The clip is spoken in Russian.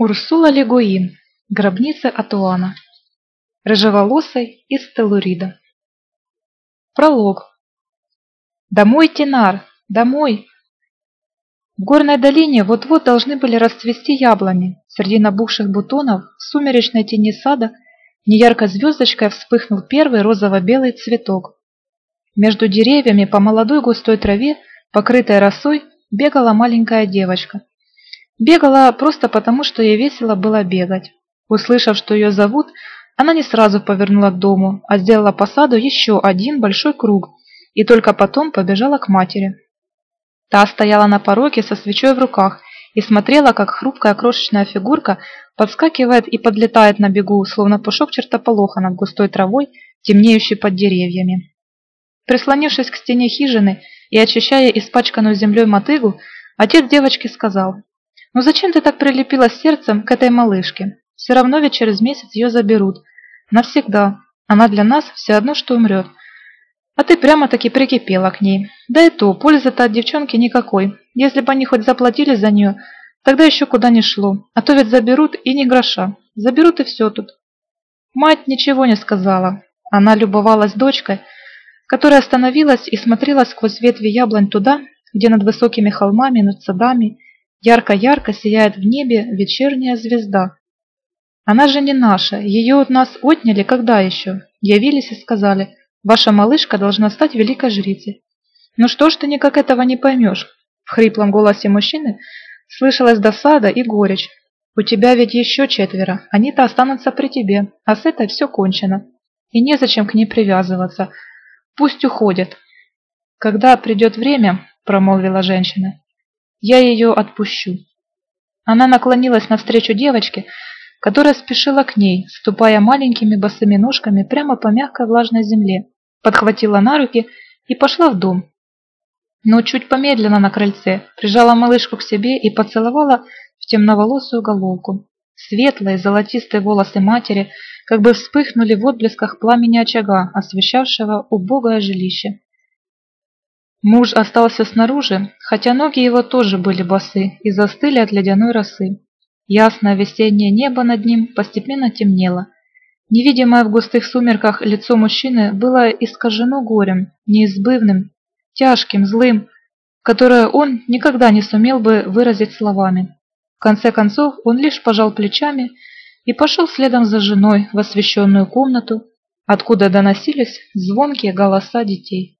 Урсула Легуин. Гробница Атуана. Рыжеволосой из Телурида. Пролог. Домой, Тинар, домой! В горной долине вот-вот должны были расцвести яблони. Среди набухших бутонов в сумеречной тени сада неяркой звездочкой вспыхнул первый розово-белый цветок. Между деревьями по молодой густой траве, покрытой росой, бегала маленькая девочка. Бегала просто потому, что ей весело было бегать. Услышав, что ее зовут, она не сразу повернула к дому, а сделала по саду еще один большой круг и только потом побежала к матери. Та стояла на пороге со свечой в руках и смотрела, как хрупкая крошечная фигурка подскакивает и подлетает на бегу, словно пушок чертополоха над густой травой, темнеющей под деревьями. Прислонившись к стене хижины и очищая испачканную землей мотыгу, отец девочки сказал, «Ну зачем ты так прилепила сердцем к этой малышке? Все равно ведь через месяц ее заберут. Навсегда. Она для нас все одно, что умрет. А ты прямо-таки прикипела к ней. Да и то, пользы-то от девчонки никакой. Если бы они хоть заплатили за нее, тогда еще куда ни шло. А то ведь заберут и не гроша. Заберут и все тут». Мать ничего не сказала. Она любовалась дочкой, которая остановилась и смотрела сквозь ветви яблонь туда, где над высокими холмами, над садами, ярко-ярко сияет в небе вечерняя звезда. Она же не наша, ее от нас отняли когда еще? Явились и сказали, ваша малышка должна стать великой жрицей. Ну что ж ты никак этого не поймешь? В хриплом голосе мужчины слышалась досада и горечь. У тебя ведь еще четверо, они-то останутся при тебе, а с этой все кончено. И незачем к ней привязываться. Пусть уходит. Когда придет время, промолвила женщина, я ее отпущу. Она наклонилась навстречу девочке, которая спешила к ней, ступая маленькими босыми ножками прямо по мягкой влажной земле, подхватила на руки и пошла в дом. Но чуть помедленно на крыльце прижала малышку к себе и поцеловала в темноволосую головку. Светлые золотистые волосы матери как бы вспыхнули в отблесках пламени очага, освещавшего убогое жилище. Муж остался снаружи, хотя ноги его тоже были босы и застыли от ледяной росы. Ясное весеннее небо над ним постепенно темнело. Невидимое в густых сумерках лицо мужчины было искажено горем, неизбывным, тяжким, злым, которое он никогда не сумел бы выразить словами. В конце концов он лишь пожал плечами и пошел следом за женой в освещенную комнату, откуда доносились звонкие голоса детей.